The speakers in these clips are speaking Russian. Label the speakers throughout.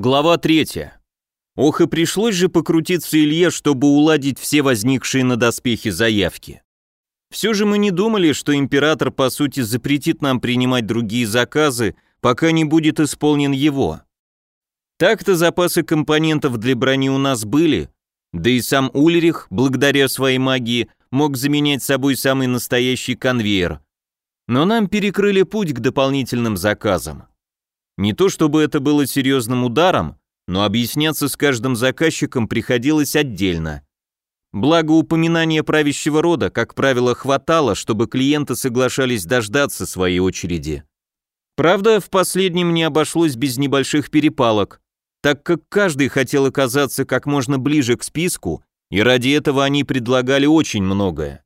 Speaker 1: Глава 3. Ох и пришлось же покрутиться Илье, чтобы уладить все возникшие на доспехе заявки. Все же мы не думали, что император по сути запретит нам принимать другие заказы, пока не будет исполнен его. Так-то запасы компонентов для брони у нас были, да и сам Ульрих, благодаря своей магии, мог заменять собой самый настоящий конвейер. Но нам перекрыли путь к дополнительным заказам. Не то чтобы это было серьезным ударом, но объясняться с каждым заказчиком приходилось отдельно. Благо упоминания правящего рода, как правило, хватало, чтобы клиенты соглашались дождаться своей очереди. Правда, в последнем не обошлось без небольших перепалок, так как каждый хотел оказаться как можно ближе к списку, и ради этого они предлагали очень многое.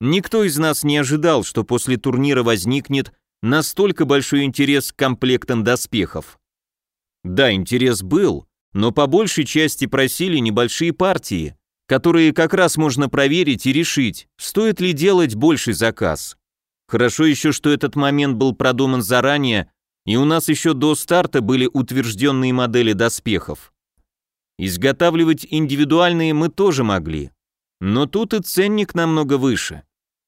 Speaker 1: Никто из нас не ожидал, что после турнира возникнет настолько большой интерес к комплектам доспехов. Да, интерес был, но по большей части просили небольшие партии, которые как раз можно проверить и решить, стоит ли делать больший заказ. Хорошо еще, что этот момент был продуман заранее, и у нас еще до старта были утвержденные модели доспехов. Изготавливать индивидуальные мы тоже могли, но тут и ценник намного выше.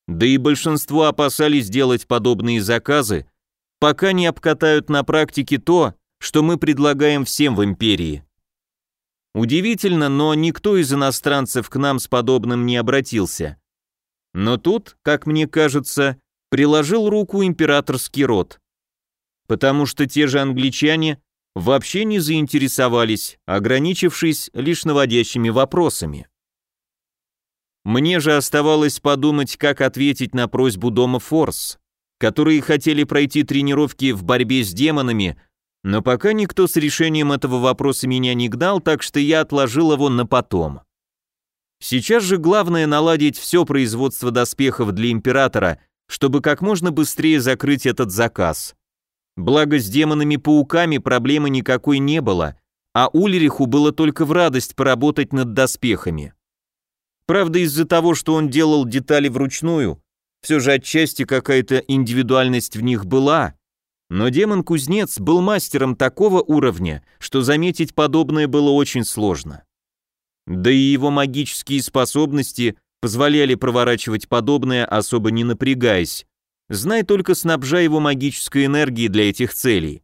Speaker 1: Да и большинство опасались делать подобные заказы, пока не обкатают на практике то, что мы предлагаем всем в империи. Удивительно, но никто из иностранцев к нам с подобным не обратился. Но тут, как мне кажется, приложил руку императорский род. Потому что те же англичане вообще не заинтересовались, ограничившись лишь наводящими вопросами. Мне же оставалось подумать, как ответить на просьбу дома Форс, которые хотели пройти тренировки в борьбе с демонами, но пока никто с решением этого вопроса меня не гнал, так что я отложил его на потом. Сейчас же главное наладить все производство доспехов для императора, чтобы как можно быстрее закрыть этот заказ. Благо с демонами-пауками проблемы никакой не было, а Ульриху было только в радость поработать над доспехами. Правда, из-за того, что он делал детали вручную, все же отчасти какая-то индивидуальность в них была, но демон-кузнец был мастером такого уровня, что заметить подобное было очень сложно. Да и его магические способности позволяли проворачивать подобное, особо не напрягаясь, знай только снабжая его магической энергией для этих целей.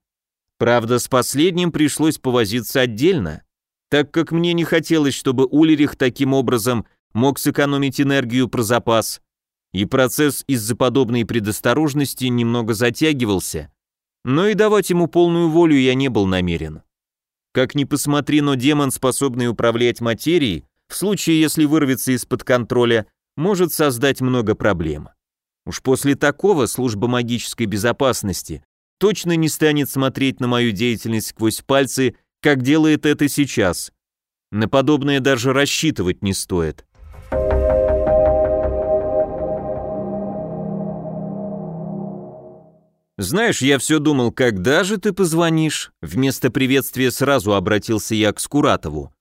Speaker 1: Правда, с последним пришлось повозиться отдельно, так как мне не хотелось, чтобы Улерих таким образом мог сэкономить энергию про запас, и процесс из-за подобной предосторожности немного затягивался, но и давать ему полную волю я не был намерен. Как ни посмотри, но демон, способный управлять материей, в случае, если вырвется из-под контроля, может создать много проблем. Уж после такого служба магической безопасности точно не станет смотреть на мою деятельность сквозь пальцы, как делает это сейчас. На подобное даже рассчитывать не стоит. «Знаешь, я все думал, когда же ты позвонишь?» Вместо приветствия сразу обратился я к Скуратову.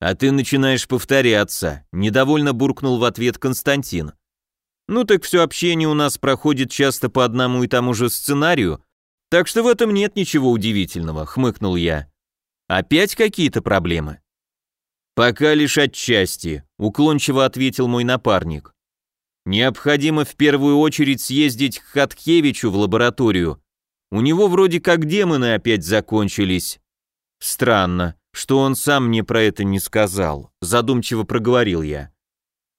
Speaker 1: «А ты начинаешь повторяться», — недовольно буркнул в ответ Константин. «Ну так все общение у нас проходит часто по одному и тому же сценарию, так что в этом нет ничего удивительного», — хмыкнул я. «Опять какие-то проблемы?» «Пока лишь отчасти», — уклончиво ответил мой напарник. Необходимо в первую очередь съездить к Хаткевичу в лабораторию. У него вроде как демоны опять закончились. Странно, что он сам мне про это не сказал, задумчиво проговорил я.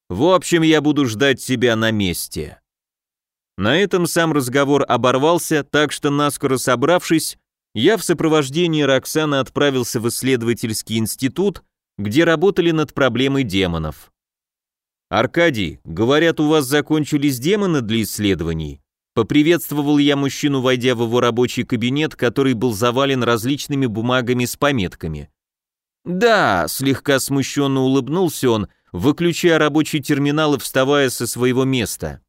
Speaker 1: В общем, я буду ждать себя на месте. На этом сам разговор оборвался, так что наскоро собравшись, я в сопровождении Роксаны отправился в исследовательский институт, где работали над проблемой демонов. «Аркадий, говорят, у вас закончились демоны для исследований?» Поприветствовал я мужчину, войдя в его рабочий кабинет, который был завален различными бумагами с пометками. «Да», — слегка смущенно улыбнулся он, выключая рабочий терминал и вставая со своего места.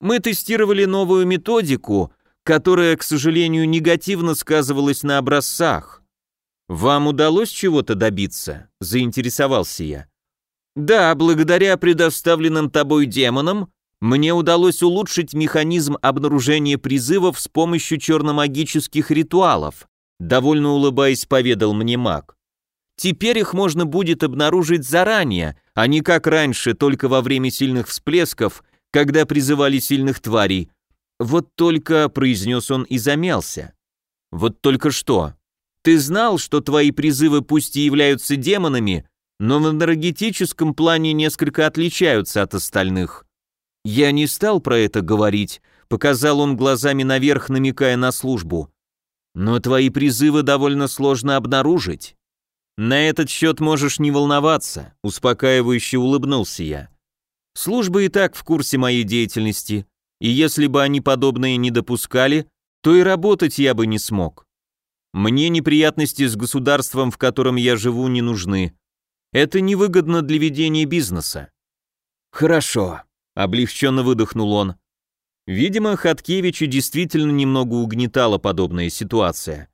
Speaker 1: «Мы тестировали новую методику, которая, к сожалению, негативно сказывалась на образцах. Вам удалось чего-то добиться?» — заинтересовался я. Да, благодаря предоставленным тобой демонам, мне удалось улучшить механизм обнаружения призывов с помощью черномагических ритуалов, довольно улыбаясь, поведал мне маг. Теперь их можно будет обнаружить заранее, а не как раньше, только во время сильных всплесков, когда призывали сильных тварей. Вот только, произнес он и замялся. Вот только что. Ты знал, что твои призывы пусть и являются демонами, но в энергетическом плане несколько отличаются от остальных. Я не стал про это говорить, показал он глазами наверх, намекая на службу. Но твои призывы довольно сложно обнаружить. На этот счет можешь не волноваться, успокаивающе улыбнулся я. Служба и так в курсе моей деятельности, и если бы они подобное не допускали, то и работать я бы не смог. Мне неприятности с государством, в котором я живу, не нужны. Это невыгодно для ведения бизнеса. Хорошо, облегченно выдохнул он. Видимо, Хаткевича действительно немного угнетала подобная ситуация.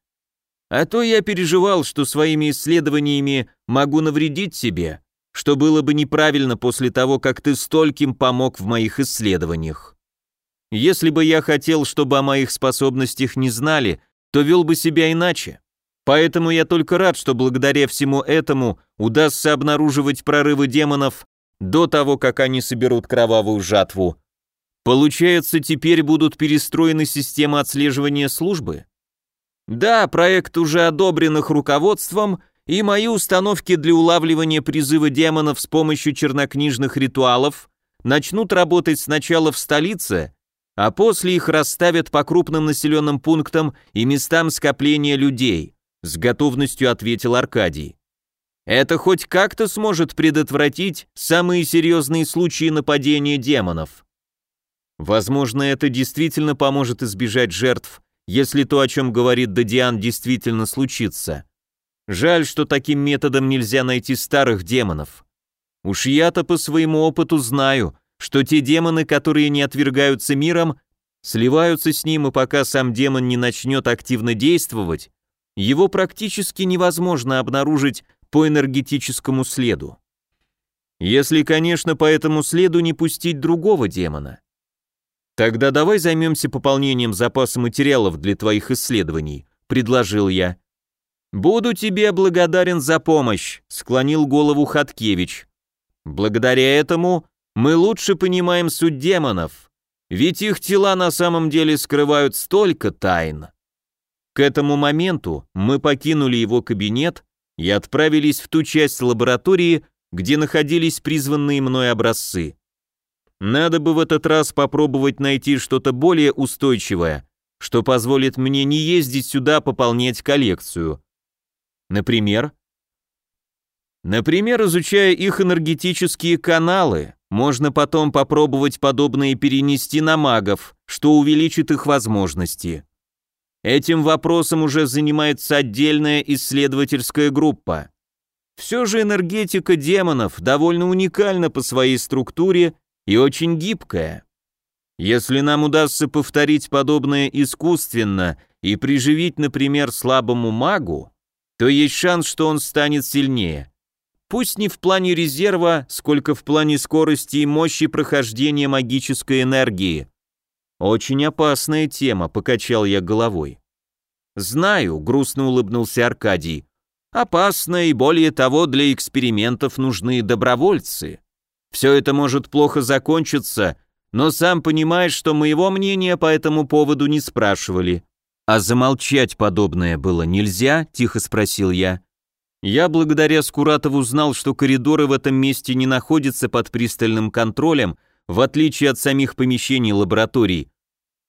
Speaker 1: А то я переживал, что своими исследованиями могу навредить себе, что было бы неправильно после того, как ты стольким помог в моих исследованиях. Если бы я хотел, чтобы о моих способностях не знали, то вел бы себя иначе. Поэтому я только рад, что благодаря всему этому удастся обнаруживать прорывы демонов до того, как они соберут кровавую жатву, Получается, теперь будут перестроены системы отслеживания службы? Да, проект уже одобрен их руководством, и мои установки для улавливания призыва демонов с помощью чернокнижных ритуалов начнут работать сначала в столице, а после их расставят по крупным населенным пунктам и местам скопления людей, с готовностью ответил Аркадий. Это хоть как-то сможет предотвратить самые серьезные случаи нападения демонов. Возможно, это действительно поможет избежать жертв, если то, о чем говорит Дадиан, действительно случится. Жаль, что таким методом нельзя найти старых демонов. Уж я-то по своему опыту знаю, что те демоны, которые не отвергаются миром, сливаются с ним, и пока сам демон не начнет активно действовать, его практически невозможно обнаружить по энергетическому следу. Если, конечно, по этому следу не пустить другого демона. «Тогда давай займемся пополнением запаса материалов для твоих исследований», — предложил я. «Буду тебе благодарен за помощь», — склонил голову Хаткевич. «Благодаря этому мы лучше понимаем суть демонов, ведь их тела на самом деле скрывают столько тайн». К этому моменту мы покинули его кабинет и отправились в ту часть лаборатории, где находились призванные мной образцы. Надо бы в этот раз попробовать найти что-то более устойчивое, что позволит мне не ездить сюда пополнять коллекцию. Например? Например, изучая их энергетические каналы, можно потом попробовать подобные перенести на магов, что увеличит их возможности. Этим вопросом уже занимается отдельная исследовательская группа. Все же энергетика демонов довольно уникальна по своей структуре и очень гибкая. Если нам удастся повторить подобное искусственно и приживить, например, слабому магу, то есть шанс, что он станет сильнее. Пусть не в плане резерва, сколько в плане скорости и мощи прохождения магической энергии. Очень опасная тема, покачал я головой. Знаю, грустно улыбнулся Аркадий. Опасно и более того, для экспериментов нужны добровольцы. Все это может плохо закончиться, но сам понимаешь, что моего мнения по этому поводу не спрашивали. А замолчать подобное было нельзя, тихо спросил я. Я благодаря Скуратову знал, что коридоры в этом месте не находятся под пристальным контролем, в отличие от самих помещений лабораторий.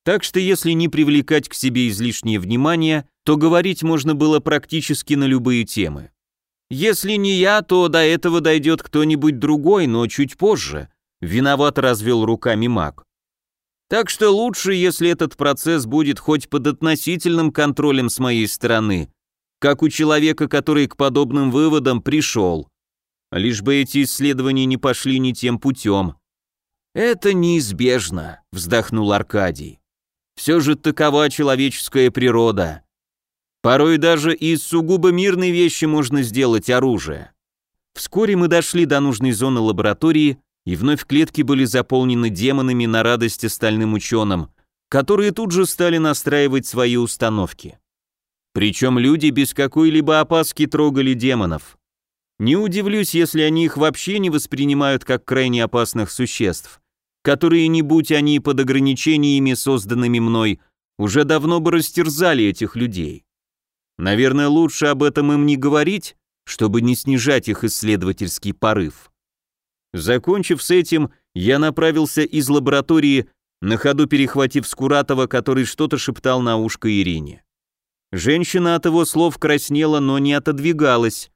Speaker 1: Так что если не привлекать к себе излишнее внимание, то говорить можно было практически на любые темы. Если не я, то до этого дойдет кто-нибудь другой, но чуть позже. Виноват развел руками маг. Так что лучше, если этот процесс будет хоть под относительным контролем с моей стороны, как у человека, который к подобным выводам пришел. Лишь бы эти исследования не пошли не тем путем. «Это неизбежно», — вздохнул Аркадий. «Все же такова человеческая природа. Порой даже из сугубо мирной вещи можно сделать оружие. Вскоре мы дошли до нужной зоны лаборатории, и вновь клетки были заполнены демонами на радость остальным ученым, которые тут же стали настраивать свои установки. Причем люди без какой-либо опаски трогали демонов. Не удивлюсь, если они их вообще не воспринимают как крайне опасных существ, которые, не будь они под ограничениями, созданными мной, уже давно бы растерзали этих людей. Наверное, лучше об этом им не говорить, чтобы не снижать их исследовательский порыв. Закончив с этим, я направился из лаборатории, на ходу перехватив Скуратова, который что-то шептал на ушко Ирине. Женщина от его слов краснела, но не отодвигалась.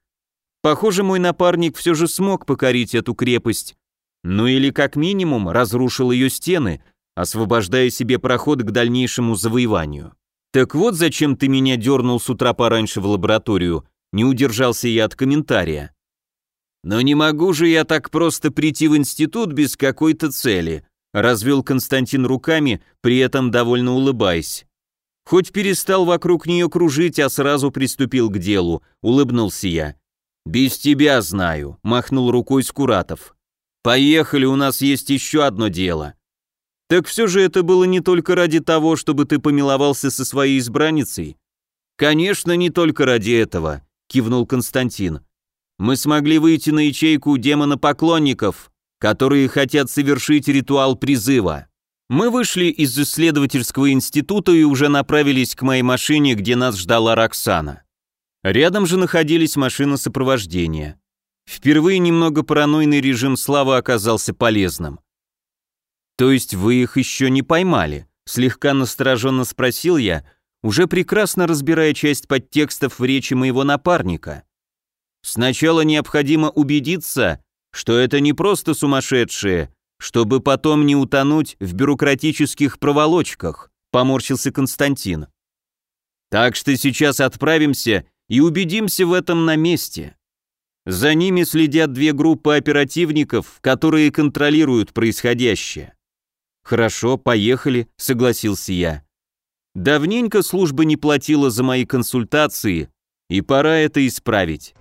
Speaker 1: Похоже, мой напарник все же смог покорить эту крепость, ну или как минимум разрушил ее стены, освобождая себе проход к дальнейшему завоеванию. Так вот зачем ты меня дернул с утра пораньше в лабораторию, не удержался я от комментария. Но не могу же я так просто прийти в институт без какой-то цели, развел Константин руками, при этом довольно улыбаясь. Хоть перестал вокруг нее кружить, а сразу приступил к делу, улыбнулся я. «Без тебя знаю», — махнул рукой Скуратов. «Поехали, у нас есть еще одно дело». «Так все же это было не только ради того, чтобы ты помиловался со своей избранницей?» «Конечно, не только ради этого», — кивнул Константин. «Мы смогли выйти на ячейку демона поклонников, которые хотят совершить ритуал призыва». Мы вышли из исследовательского института и уже направились к моей машине, где нас ждала Роксана. Рядом же находились машины сопровождения. Впервые немного паранойный режим славы оказался полезным. «То есть вы их еще не поймали?» — слегка настороженно спросил я, уже прекрасно разбирая часть подтекстов в речи моего напарника. «Сначала необходимо убедиться, что это не просто сумасшедшие, чтобы потом не утонуть в бюрократических проволочках», поморщился Константин. «Так что сейчас отправимся и убедимся в этом на месте». За ними следят две группы оперативников, которые контролируют происходящее. «Хорошо, поехали», — согласился я. Давненько служба не платила за мои консультации, и пора это исправить.